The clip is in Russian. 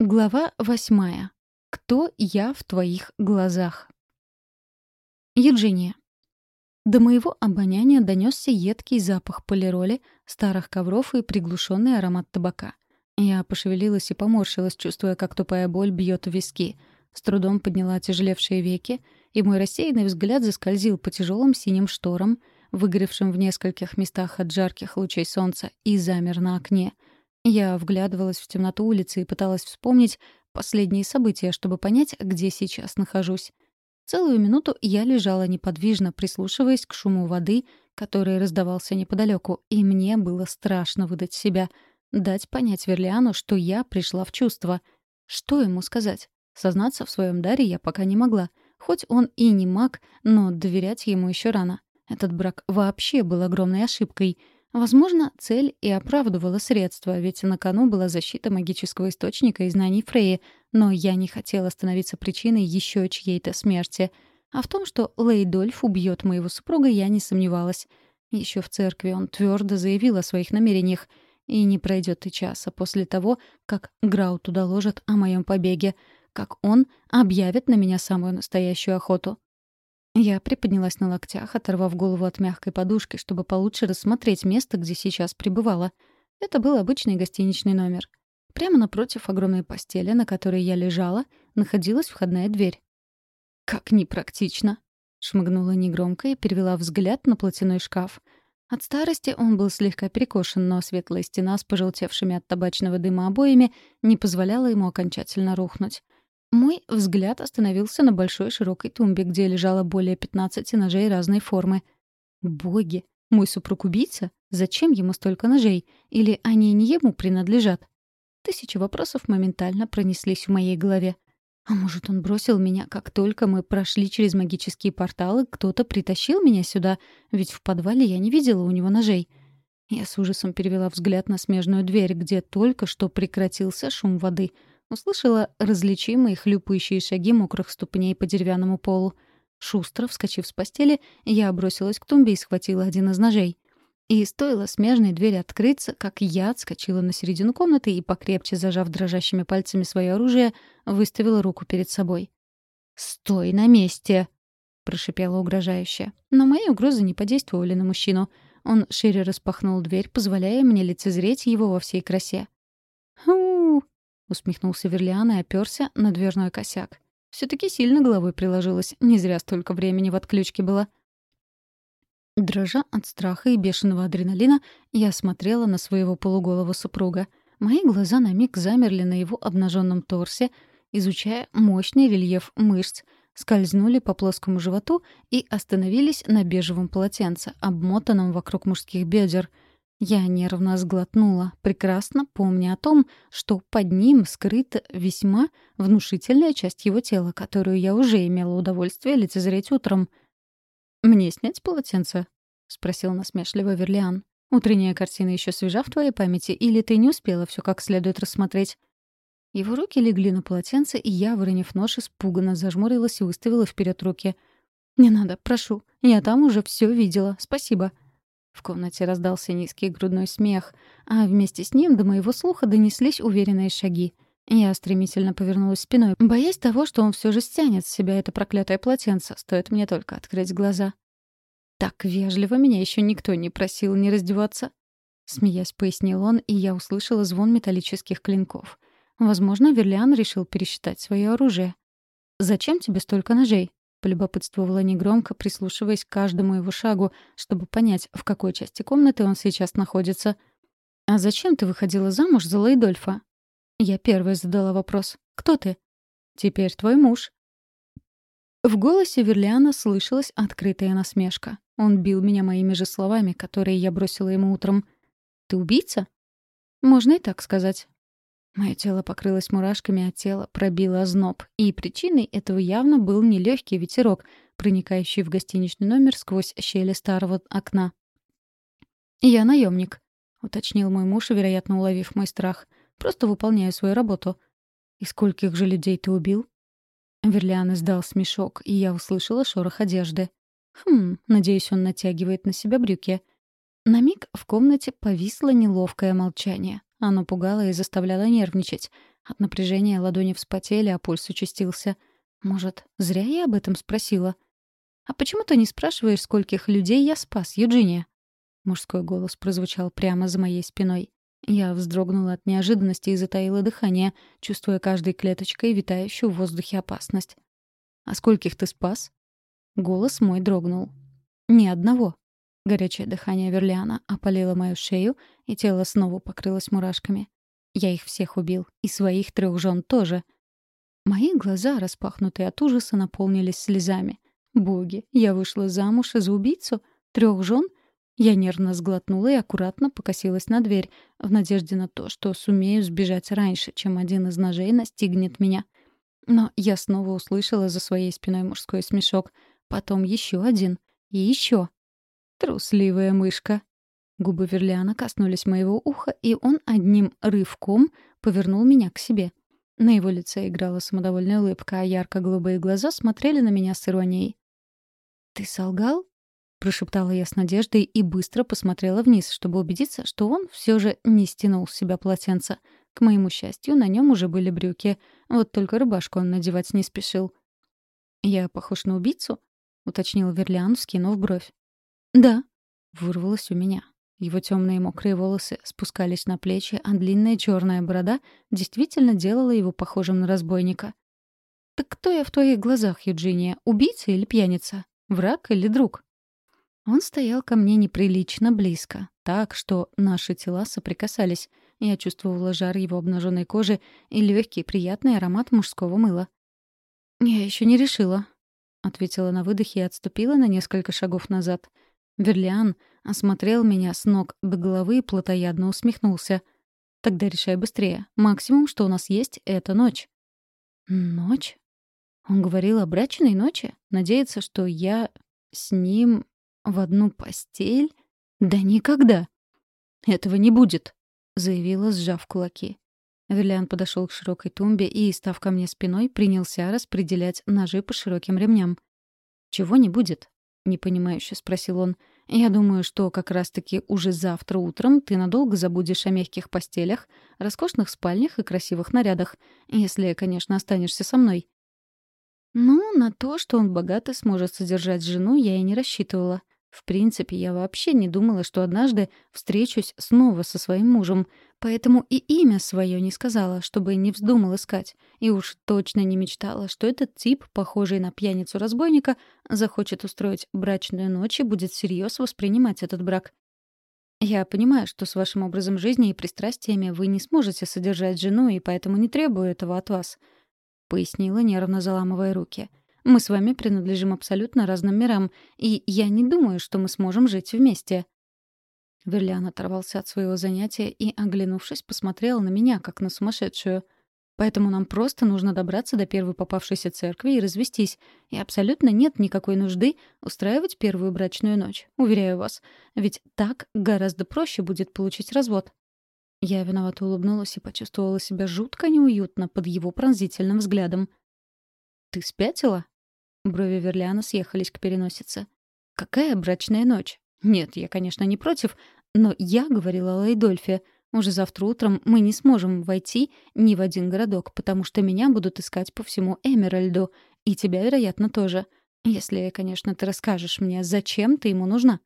Глава восьмая. Кто я в твоих глазах? Евгения. До моего обоняния донесся едкий запах полироли, старых ковров и приглушенный аромат табака. Я пошевелилась и поморщилась, чувствуя, как тупая боль бьет в виски. С трудом подняла тяжелевшие веки, и мой рассеянный взгляд заскользил по тяжелым синим шторам, выгоревшим в нескольких местах от жарких лучей солнца, и замер на окне — я вглядывалась в темноту улицы и пыталась вспомнить последние события, чтобы понять, где сейчас нахожусь. Целую минуту я лежала неподвижно, прислушиваясь к шуму воды, который раздавался неподалеку, и мне было страшно выдать себя, дать понять Верлиану, что я пришла в чувство. Что ему сказать? Сознаться в своем даре я пока не могла. Хоть он и не маг, но доверять ему еще рано. Этот брак вообще был огромной ошибкой — Возможно, цель и оправдывала средства, ведь на кону была защита магического источника и знаний Фреи, но я не хотела становиться причиной еще чьей-то смерти. А в том, что Лейдольф убьет моего супруга, я не сомневалась. Еще в церкви он твердо заявил о своих намерениях, и не пройдет и часа после того, как Грауту доложат о моем побеге, как он объявит на меня самую настоящую охоту. Я приподнялась на локтях, оторвав голову от мягкой подушки, чтобы получше рассмотреть место, где сейчас пребывала. Это был обычный гостиничный номер. Прямо напротив огромной постели, на которой я лежала, находилась входная дверь. «Как непрактично!» — шмыгнула негромко и перевела взгляд на платяной шкаф. От старости он был слегка перекошен, но светлая стена с пожелтевшими от табачного дыма обоями не позволяла ему окончательно рухнуть. Мой взгляд остановился на большой широкой тумбе, где лежало более 15 ножей разной формы. Боги! Мой супруг убийца? Зачем ему столько ножей? Или они не ему принадлежат? Тысячи вопросов моментально пронеслись в моей голове. А может, он бросил меня, как только мы прошли через магические порталы, кто-то притащил меня сюда, ведь в подвале я не видела у него ножей. Я с ужасом перевела взгляд на смежную дверь, где только что прекратился шум воды — Услышала различимые хлюпающие шаги мокрых ступней по деревянному полу. Шустро, вскочив с постели, я бросилась к тумбе и схватила один из ножей. И стоило смежной двери открыться, как я отскочила на середину комнаты и, покрепче зажав дрожащими пальцами свое оружие, выставила руку перед собой. «Стой на месте!» — прошипела угрожающе. Но мои угрозы не подействовали на мужчину. Он шире распахнул дверь, позволяя мне лицезреть его во всей красе. Усмехнулся Верлиан и оперся на дверной косяк. все таки сильно головой приложилась, не зря столько времени в отключке было. Дрожа от страха и бешеного адреналина, я смотрела на своего полуголого супруга. Мои глаза на миг замерли на его обнаженном торсе, изучая мощный рельеф мышц, скользнули по плоскому животу и остановились на бежевом полотенце, обмотанном вокруг мужских бедер — я нервно сглотнула, прекрасно помня о том, что под ним скрыта весьма внушительная часть его тела, которую я уже имела удовольствие лицезреть утром. «Мне снять полотенце?» — спросил насмешливо Верлиан. «Утренняя картина еще свежа в твоей памяти, или ты не успела все как следует рассмотреть?» Его руки легли на полотенце, и я, выронив нож, испуганно зажмурилась и выставила вперед руки. «Не надо, прошу. Я там уже все видела. Спасибо». В комнате раздался низкий грудной смех, а вместе с ним до моего слуха донеслись уверенные шаги. Я стремительно повернулась спиной, боясь того, что он все же стянет с себя это проклятое полотенце, стоит мне только открыть глаза. «Так вежливо меня еще никто не просил не раздеваться», — смеясь пояснил он, и я услышала звон металлических клинков. Возможно, Верлиан решил пересчитать свое оружие. «Зачем тебе столько ножей?» — полюбопытствовала негромко, прислушиваясь к каждому его шагу, чтобы понять, в какой части комнаты он сейчас находится. «А зачем ты выходила замуж за Лейдольфа?» Я первая задала вопрос. «Кто ты?» «Теперь твой муж». В голосе Верлиана слышалась открытая насмешка. Он бил меня моими же словами, которые я бросила ему утром. «Ты убийца?» «Можно и так сказать. Мое тело покрылось мурашками, а тело пробило озноб. И причиной этого явно был нелегкий ветерок, проникающий в гостиничный номер сквозь щели старого окна. «Я наемник, уточнил мой муж, вероятно, уловив мой страх. «Просто выполняю свою работу». «И скольких же людей ты убил?» Верлиан издал смешок, и я услышала шорох одежды. «Хм, надеюсь, он натягивает на себя брюки». На миг в комнате повисло неловкое молчание. Оно пугало и заставляло нервничать. От напряжения ладони вспотели, а пульс участился. Может, зря я об этом спросила? «А почему ты не спрашиваешь, скольких людей я спас, Юджиния?» Мужской голос прозвучал прямо за моей спиной. Я вздрогнула от неожиданности и затаила дыхание, чувствуя каждой клеточкой витающую в воздухе опасность. «А скольких ты спас?» Голос мой дрогнул. «Ни одного». Горячее дыхание Верлиана опалило мою шею, и тело снова покрылось мурашками. Я их всех убил, и своих трех жен тоже. Мои глаза, распахнутые от ужаса, наполнились слезами. Боги, я вышла замуж за убийцу? Трех жен? Я нервно сглотнула и аккуратно покосилась на дверь, в надежде на то, что сумею сбежать раньше, чем один из ножей настигнет меня. Но я снова услышала за своей спиной мужской смешок. Потом еще один. И еще. Трусливая мышка. Губы Верлиана коснулись моего уха, и он одним рывком повернул меня к себе. На его лице играла самодовольная улыбка, а ярко-голубые глаза смотрели на меня с иронией. «Ты солгал?» — прошептала я с надеждой и быстро посмотрела вниз, чтобы убедиться, что он все же не стянул с себя полотенце. К моему счастью, на нем уже были брюки, вот только рубашку он надевать не спешил. «Я похож на убийцу?» — уточнил Верлиан, вскинув бровь. «Да», — вырвалось у меня. Его темные мокрые волосы спускались на плечи, а длинная черная борода действительно делала его похожим на разбойника. «Так кто я в твоих глазах, Юджиния? Убийца или пьяница? Враг или друг?» Он стоял ко мне неприлично близко, так, что наши тела соприкасались. Я чувствовала жар его обнаженной кожи и легкий приятный аромат мужского мыла. «Я еще не решила», — ответила на выдохе и отступила на несколько шагов назад. Верлиан осмотрел меня с ног до головы и плотоядно усмехнулся. «Тогда решай быстрее. Максимум, что у нас есть, — это ночь». «Ночь?» Он говорил о брачной ночи? Надеется, что я с ним в одну постель? Да никогда. Этого не будет, заявила, сжав кулаки. Верлиан подошел к широкой тумбе и, став ко мне спиной, принялся распределять ножи по широким ремням. «Чего не будет?» — непонимающе спросил он. «Я думаю, что как раз-таки уже завтра утром ты надолго забудешь о мягких постелях, роскошных спальнях и красивых нарядах, если, конечно, останешься со мной». Ну, на то, что он богато сможет содержать жену, я и не рассчитывала. В принципе, я вообще не думала, что однажды встречусь снова со своим мужем, поэтому и имя свое не сказала, чтобы не вздумал искать, и уж точно не мечтала, что этот тип, похожий на пьяницу-разбойника, захочет устроить брачную ночь и будет всерьез воспринимать этот брак. Я понимаю, что с вашим образом жизни и пристрастиями вы не сможете содержать жену, и поэтому не требую этого от вас», — пояснила, нервно заламывая руки. Мы с вами принадлежим абсолютно разным мирам, и я не думаю, что мы сможем жить вместе». Верлиан оторвался от своего занятия и, оглянувшись, посмотрел на меня, как на сумасшедшую. «Поэтому нам просто нужно добраться до первой попавшейся церкви и развестись. И абсолютно нет никакой нужды устраивать первую брачную ночь, уверяю вас. Ведь так гораздо проще будет получить развод». Я виновато улыбнулась и почувствовала себя жутко неуютно под его пронзительным взглядом. «Ты спятила?» Брови Верлиана съехались к переносице. «Какая брачная ночь? Нет, я, конечно, не против, но я говорила о Лейдольфе. Уже завтра утром мы не сможем войти ни в один городок, потому что меня будут искать по всему Эмеральду, и тебя, вероятно, тоже. Если, конечно, ты расскажешь мне, зачем ты ему нужна».